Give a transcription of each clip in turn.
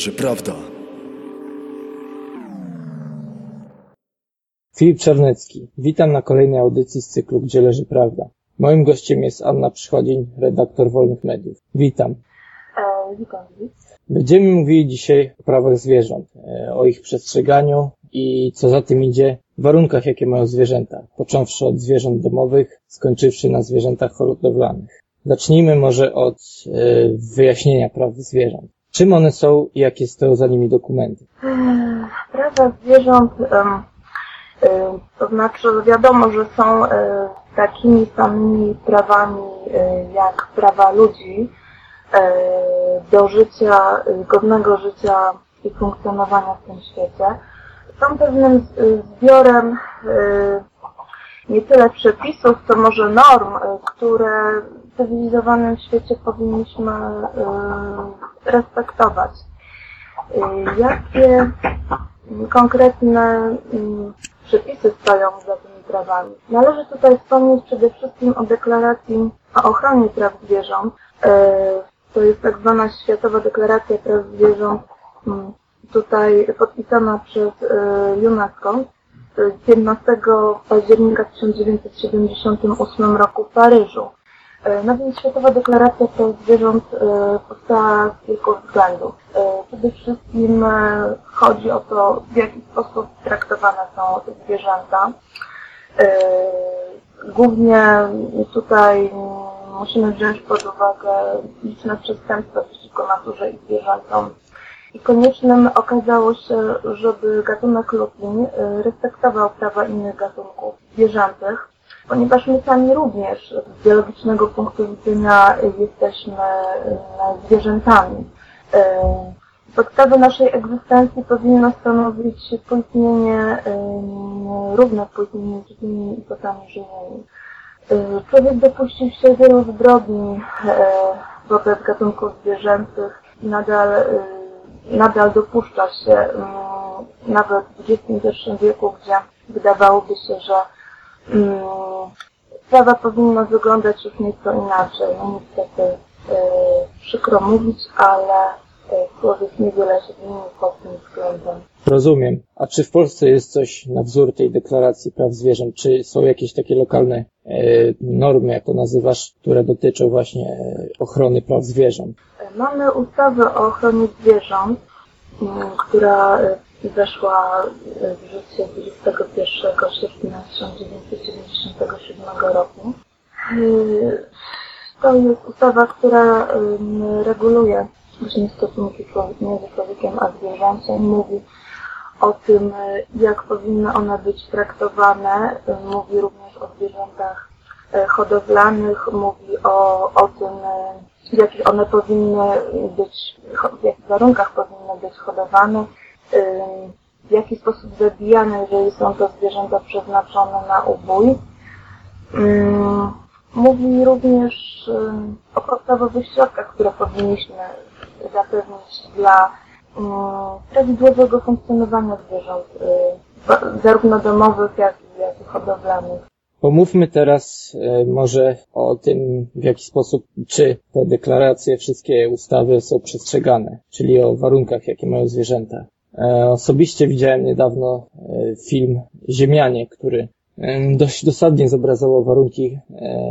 leży prawda. Filip Czarnecki. Witam na kolejnej audycji z cyklu Gdzie leży prawda. Moim gościem jest Anna Przychodzień, redaktor Wolnych Mediów. Witam. E, witam. Będziemy mówili dzisiaj o prawach zwierząt, e, o ich przestrzeganiu i co za tym idzie, warunkach jakie mają zwierzęta, począwszy od zwierząt domowych, skończywszy na zwierzętach hodowlanych. Zacznijmy może od e, wyjaśnienia praw zwierząt. Czym one są i jakie stoją za nimi dokumenty? Prawa zwierząt, to znaczy wiadomo, że są takimi samymi prawami jak prawa ludzi do życia, godnego życia i funkcjonowania w tym świecie. Są pewnym zbiorem nie tyle przepisów, co może norm, które cywilizowanym świecie powinniśmy respektować. Jakie konkretne przepisy stoją za tymi prawami? Należy tutaj wspomnieć przede wszystkim o deklaracji o ochronie praw zwierząt. To jest tak zwana Światowa Deklaracja Praw Zwierząt, tutaj podpisana przez UNESCO 15 października 1978 roku w Paryżu. No więc Światowa Deklaracja Praw Zwierząt powstała z kilku względów. Przede wszystkim chodzi o to, w jaki sposób traktowane są zwierzęta. Głównie tutaj musimy wziąć pod uwagę liczne przestępstwa przeciwko naturze i zwierzętom. I koniecznym okazało się, żeby gatunek ludzki respektował prawa innych gatunków zwierzętych, ponieważ my sami również z biologicznego punktu widzenia jesteśmy zwierzętami. Podstawę naszej egzystencji powinno stanowić poistnienie, równe poistnienie z innymi istotami żywymi. Człowiek dopuścił się wielu zbrodni wobec gatunków zwierzęcych i nadal, nadal dopuszcza się nawet w XXI wieku, gdzie wydawałoby się, że sprawa powinna wyglądać już nieco inaczej. No niestety przykro mówić, ale człowiek niewiele się zmienił pod tym względem. Rozumiem. A czy w Polsce jest coś na wzór tej deklaracji praw zwierząt? Czy są jakieś takie lokalne e, normy, jak to nazywasz, które dotyczą właśnie ochrony praw zwierząt? Mamy ustawę o ochronie zwierząt, która weszła w życie 21 sierpnia 1997 roku. To jest ustawa, która reguluje właśnie stosunki między człowiekiem a zwierzęciem. Mówi o tym, jak powinny one być traktowane. Mówi również o zwierzętach hodowlanych, mówi o, o tym, w jakich one powinny być, w jakich warunkach powinny być hodowane, w jaki sposób zabijane, jeżeli są to zwierzęta przeznaczone na ubój. Mówi również o podstawowych środkach, które powinniśmy zapewnić dla prawidłowego funkcjonowania zwierząt, zarówno domowych, jak i, hodowlanych. Pomówmy teraz e, może o tym, w jaki sposób, czy te deklaracje, wszystkie ustawy są przestrzegane, czyli o warunkach, jakie mają zwierzęta. E, osobiście widziałem niedawno e, film Ziemianie, który dość dosadnie zobrazował warunki,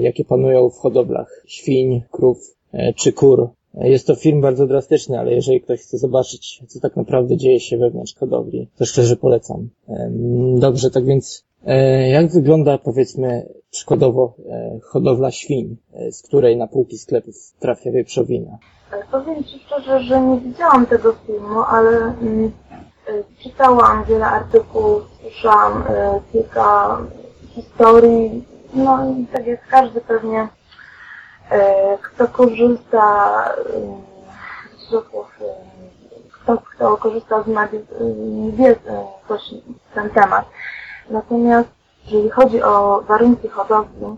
jakie panują w hodowlach świń, krów czy kur. Jest to film bardzo drastyczny, ale jeżeli ktoś chce zobaczyć, co tak naprawdę dzieje się wewnątrz hodowli, to szczerze polecam. Dobrze, tak więc jak wygląda, powiedzmy, przykładowo hodowla świń, z której na półki sklepów trafia wieprzowina? Powiem Ci szczerze, że nie widziałam tego filmu, ale mm, czytałam wiele artykułów, słyszałam kilka historii, no i tak jak każdy pewnie kto korzysta z środków, kto, kto korzysta z magii, wie coś ten temat. Natomiast jeżeli chodzi o warunki hodowli,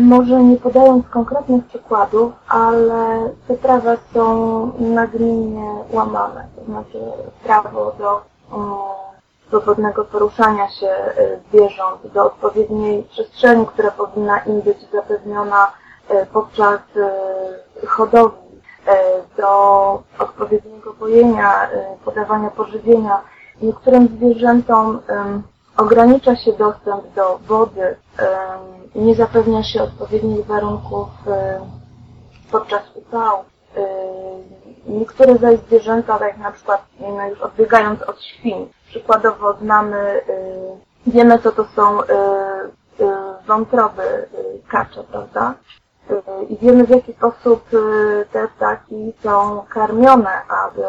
może nie podając konkretnych przykładów, ale te prawa są nagminnie łamane. To znaczy prawo do swobodnego poruszania się zwierząt, do odpowiedniej przestrzeni, która powinna im być zapewniona podczas hodowli. do odpowiedniego pojenia, podawania pożywienia. Niektórym zwierzętom ogranicza się dostęp do wody, nie zapewnia się odpowiednich warunków podczas upału. Niektóre zaś zwierzęta, tak jak na przykład no już odbiegając od świń, przykładowo znamy, wiemy co to są wątroby kacze, prawda? I wiemy w jaki sposób te ptaki są karmione, aby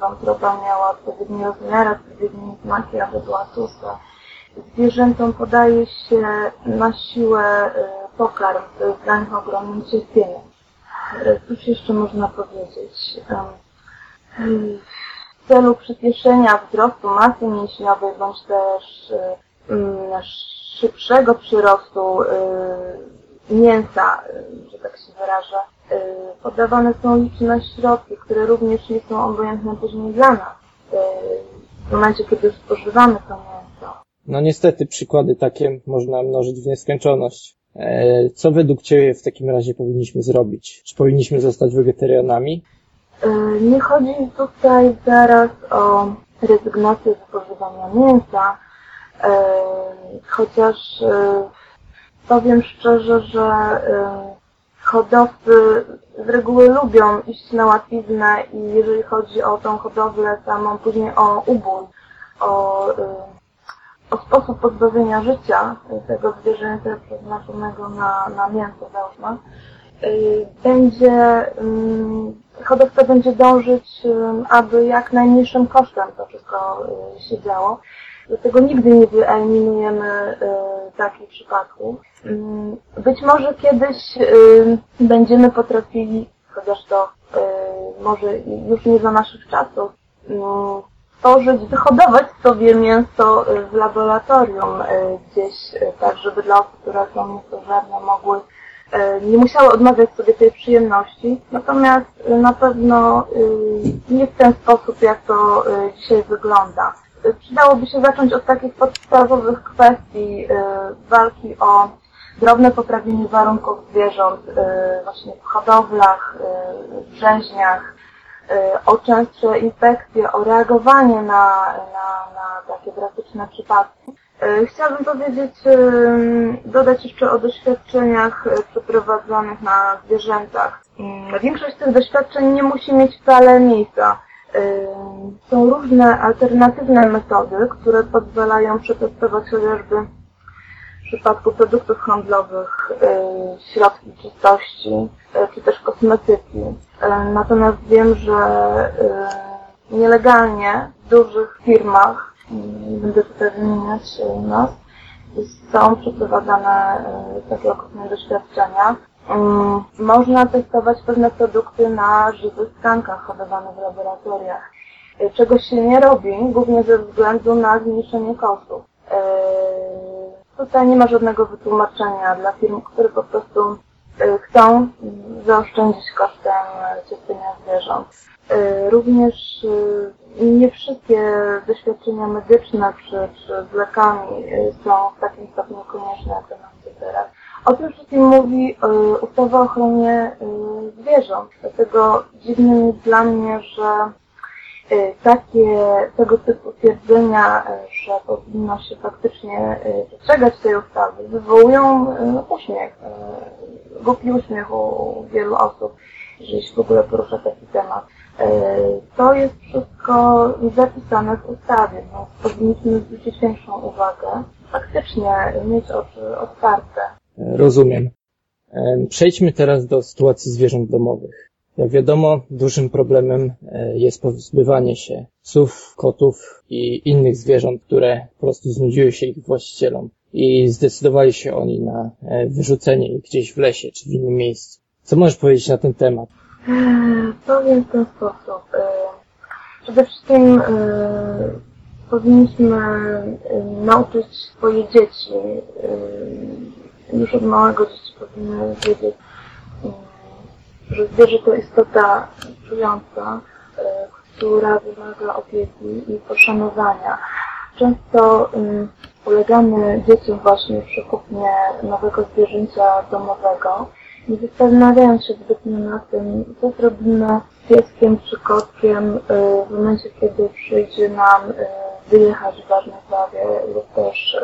wątroba miała odpowiedni rozmiar, odpowiednie smaki, aby była tłusta zwierzętom podaje się na siłę y, pokarm, to jest dla nich ogromnym cierpieniem. Cóż jeszcze można powiedzieć? W celu przyspieszenia wzrostu masy mięśniowej bądź też mm, szybszego przyrostu mięsa, że tak się wyrażę, podawane są liczne środki, które również nie są obojętne później dla nas. W momencie, kiedy spożywamy to mięso. No niestety przykłady takie można mnożyć w nieskończoność. E, co według Ciebie w takim razie powinniśmy zrobić? Czy powinniśmy zostać wegetarianami? E, nie chodzi tutaj zaraz o rezygnację z spożywania mięsa, e, chociaż powiem szczerze, że hodowcy z reguły lubią iść na łatwiznę i jeżeli chodzi o tą hodowlę samą, później o ubój, o o sposób pozbawienia życia tego zwierzęcia przeznaczonego na, na mięso, załóżmy, y, będzie, hodowca będzie dążyć, aby jak najmniejszym kosztem to wszystko y, się działo. Dlatego nigdy nie wyeliminujemy takich przypadków. Być może kiedyś będziemy potrafili, chociaż to może już nie za naszych czasów, stworzyć, wyhodować sobie mięso w laboratorium e, gdzieś, e, tak żeby dla osób, które są mięsożerne mogły nie musiały odmawiać sobie tej przyjemności. Natomiast na pewno nie w ten sposób, jak to dzisiaj wygląda. Przydałoby się zacząć od takich podstawowych kwestii walki o drobne poprawienie warunków zwierząt właśnie w hodowlach, w rzeźniach, Y, o częstsze infekcje, o reagowanie na, na, na takie drastyczne przypadki. Y, chciałabym powiedzieć, y, dodać jeszcze o doświadczeniach przeprowadzonych na zwierzętach. Większość tych doświadczeń nie musi mieć wcale miejsca. Są różne alternatywne metody, które pozwalają przetestować chociażby w przypadku produktów handlowych środki czystości, czy też kosmetyki. E, natomiast wiem, że nielegalnie w dużych firmach, nie będę tutaj wymieniać nas, są przeprowadzane takie okropne doświadczenia. Można testować pewne produkty na żywych tkankach hodowanych w laboratoriach, czego się nie robi, głównie ze względu na zmniejszenie kosztów. Tutaj nie ma żadnego wytłumaczenia dla firm, które po prostu Y, chcą zaoszczędzić kosztem cierpienia zwierząt. Y, również y, nie wszystkie doświadczenia medyczne czy, czy z lekami są w takim stopniu konieczne, jak to nam teraz. O tym wszystkim mówi ustawa o ochronie zwierząt. Dlatego dziwnym jest dla mnie, że Y, takie, tego typu twierdzenia, y, że powinno się faktycznie y, przestrzegać tej ustawy, wywołują uśmiech, głupi uśmiech u wielu osób, jeżeli się w ogóle porusza taki temat. To jest wszystko zapisane w ustawie, więc powinniśmy zwrócić większą uwagę, faktycznie mieć oczy otwarte. Rozumiem. Przejdźmy teraz do sytuacji zwierząt domowych. Jak wiadomo, dużym problemem e, jest pozbywanie się psów, kotów i innych zwierząt, które po prostu znudziły się ich właścicielom i zdecydowali się oni na e, wyrzucenie ich gdzieś w lesie czy w innym miejscu. Co możesz powiedzieć na ten temat? Powiem w ten sposób. Przede wszystkim powinniśmy nauczyć swoje dzieci, już od małego dzieci powinny wiedzieć, że zwierzę to istota czująca, e, która wymaga opieki i poszanowania. Często ulegamy dzieciom właśnie przy kupnie nowego zwierzęcia domowego nie zastanawiając się zbytnio na tym, co zrobimy z pieskiem czy kotkiem w momencie, kiedy przyjdzie nam wyjechać w ważnej sprawie lub też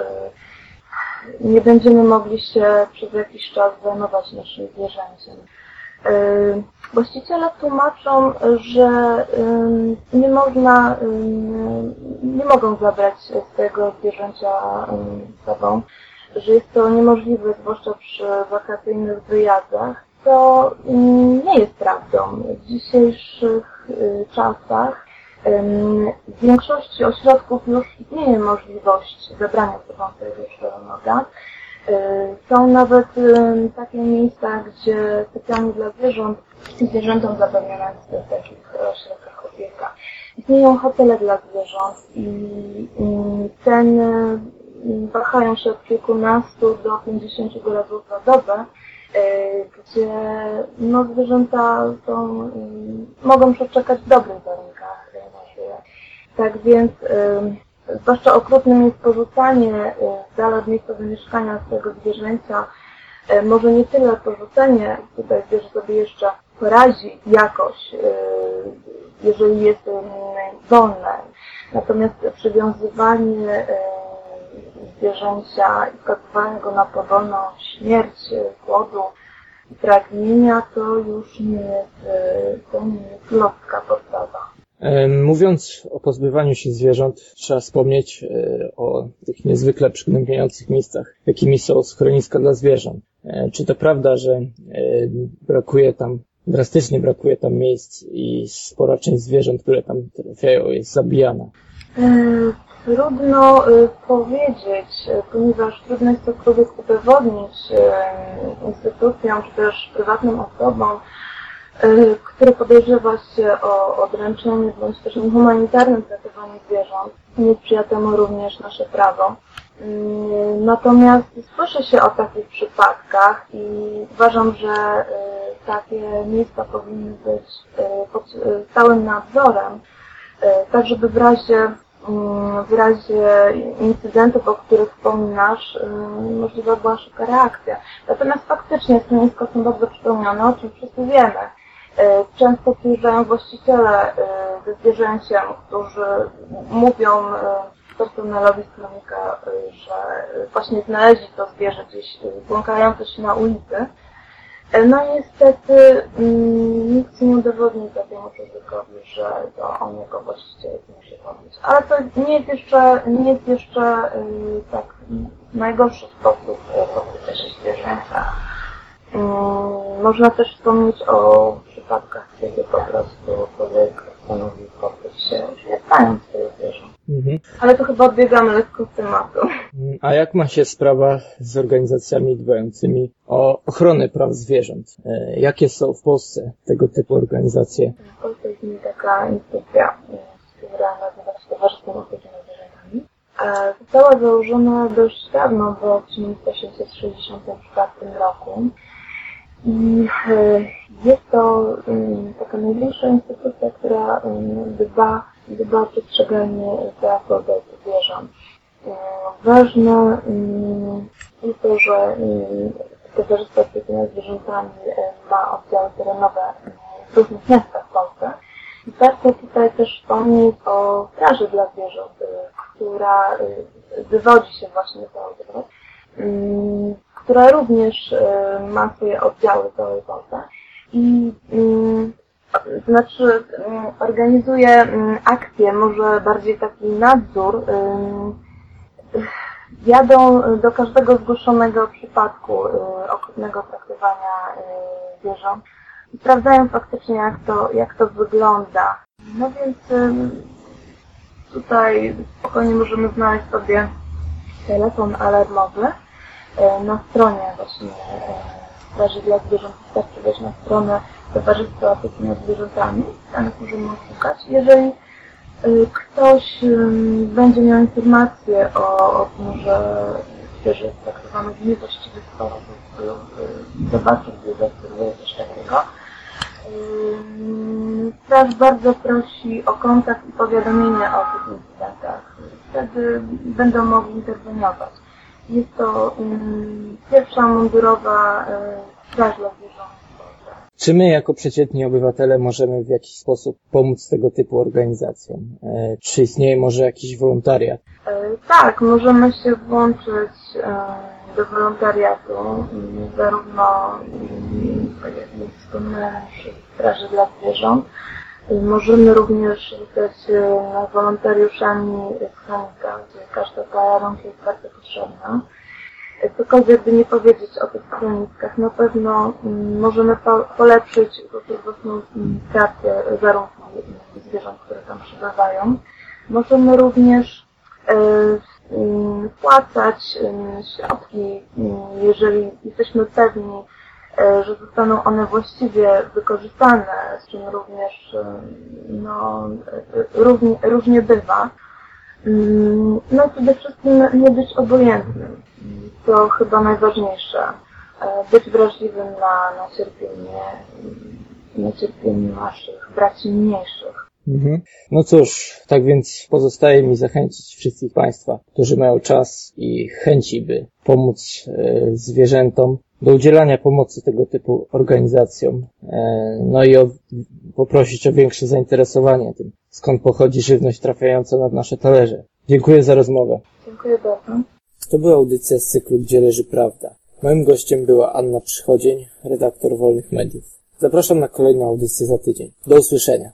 nie będziemy mogli się przez jakiś czas zajmować naszym zwierzęciem. Właściciele tłumaczą, że nie można, nie mogą zabrać swojego zwierzęcia z sobą, że jest to niemożliwe, zwłaszcza przy wakacyjnych wyjazdach, to nie jest prawdą. W dzisiejszych czasach w większości ośrodków już istnieje możliwość zabrania sobą swojego czteronoga. Y, są nawet takie miejsca, gdzie specjalnie dla zwierząt, zwierzętom zapewniona jest w takich ośrodkach opieka. Istnieją hotele dla zwierząt i ceny wahają się od kilkunastu do 50 dolarów za dobę, y, gdzie no, zwierzęta są, mogą przeczekać w dobrych warunkach. Tak więc Zwłaszcza okrutnym jest porzucanie e, z dala od miejsca zamieszkania swojego zwierzęcia. E, może nie tyle porzucenie, tutaj zwierzę sobie jeszcze porazi jakoś, e, jeżeli jest wolne. Natomiast przywiązywanie zwierzęcia i skazywanie go na powolną śmierć, głodu pragnienia, to już nie jest, to nie jest ludzka podstawa. Mówiąc o pozbywaniu się zwierząt, trzeba wspomnieć e, o tych niezwykle przygnębiających miejscach, jakimi są schroniska dla zwierząt. E, czy to prawda, że e, brakuje tam, drastycznie brakuje tam miejsc i spora część zwierząt, które tam trafiają, jest zabijana? Trudno powiedzieć, ponieważ trudno jest cokolwiek udowodnić instytucjom czy też prywatnym osobom, E, które podejrzewa się o odręczenie bądź też niehumanitarnym traktowaniu zwierząt. Nie sprzyja temu również nasze prawo. Mm, natomiast słyszy się o takich przypadkach i uważam, że e, takie miejsca powinny być pod stałym nadzorem, tak żeby w razie mm, w razie incydentów, o których wspominasz, możliwa była szybka reakcja. Natomiast faktycznie schroniska są bardzo przepełnione, o czym wszyscy wiemy. E, często przyjeżdżają właściciele e, ze zwierzęciem, którzy mówią e, personelowi sklenika, że właśnie znaleźli to zwierzę gdzieś błąkające się na ulicy. No niestety mm, nikt nie udowodni takiemu człowiekowi, że to on jako właściciel musi robić. Ale to nie jest jeszcze, nie jest jeszcze tak najgorszy sposób pozbycia się zwierzęta. Mm, można też wspomnieć o przypadkach, kiedy po prostu człowiek stanowi pozbyć się, śmiercając swoje zwierzę. Mhm. Ale to chyba odbiegamy lekko z tematu. A jak ma się sprawa z organizacjami dbającymi o ochronę praw zwierząt? E, jakie są w Polsce tego typu organizacje? W Polsce jest taka instytucja, która nazywa się Towarzystwem Opieki nad Zwierzętami. Została założona dość dawno, bo w 1964 roku i e, jest to taka największa instytucja, która dba, dba o przestrzeganie praw wobec zwierząt. E, ważne jest to, że Towarzystwo Opieki nad Zwierzętami e, ma oddziały terenowe w różnych miastach w Polsce. I warto tutaj też wspomnieć o straży dla zwierząt, która wywodzi się właśnie z tego która również e, ma swoje oddziały w całej Polsce. I mm, znaczy mm, organizuje akcje, może bardziej taki nadzór, jadą do każdego zgłoszonego przypadku okrutnego traktowania zwierząt i sprawdzają faktycznie jak to, jak to wygląda. No więc tutaj spokojnie możemy znaleźć sobie telefon alarmowy, na stronie właśnie e, Straży dla Zwierząt. Wystarczy wejść na stronę Towarzystwa Opieki nad Zwierzętami. Tam możemy szukać. Jeżeli e, ktoś będzie miał informację o, o tym, że zwierzę jest traktowane w niewłaściwy sposób lub zobaczy, gdzie zaobserwuje coś takiego, Straż bardzo prosi o kontakt i powiadomienie o tych incydentach. Wtedy będą mogli interweniować. Jest to um, pierwsza mundurowa straż dla zwierząt. Czy my jako przeciętni obywatele możemy w jakiś sposób pomóc tego typu organizacjom? E, Czy istnieje może jakiś wolontariat? E, Tak, możemy się włączyć e, do wolontariatu, zarówno, tak jak wspomniałem, przy Straży dla Zwierząt. Możemy również zostać e, wolontariuszami w gdzie każda ta rąk jest bardzo potrzebna. E, Cokolwiek by nie powiedzieć o tych schroniskach, na pewno mm, możemy po, polepszyć własną mm, pracę zarówno zwierząt, które tam przebywają. Możemy również e, mm, wpłacać środki, jeżeli jesteśmy pewni, że zostaną one właściwie wykorzystane, z czym również e, no, e, równie, bywa. Mm, No przede wszystkim nie być obojętnym, to chyba najważniejsze. E, Być wrażliwym na, na cierpienie, na cierpienie naszych braci mniejszych. Mhm. No cóż, tak więc pozostaje mi zachęcić wszystkich Państwa, którzy mają czas i chęci, by pomóc e, zwierzętom, do udzielania pomocy tego typu organizacjom, e, no i o, poprosić o większe zainteresowanie tym, skąd pochodzi żywność trafiająca na nasze talerze. Dziękuję za rozmowę. Dziękuję bardzo. To była audycja z cyklu Gdzie leży prawda. Moim gościem była Anna Przychodzień, redaktor Wolnych Mediów. Zapraszam na kolejną audycję za tydzień. Do usłyszenia.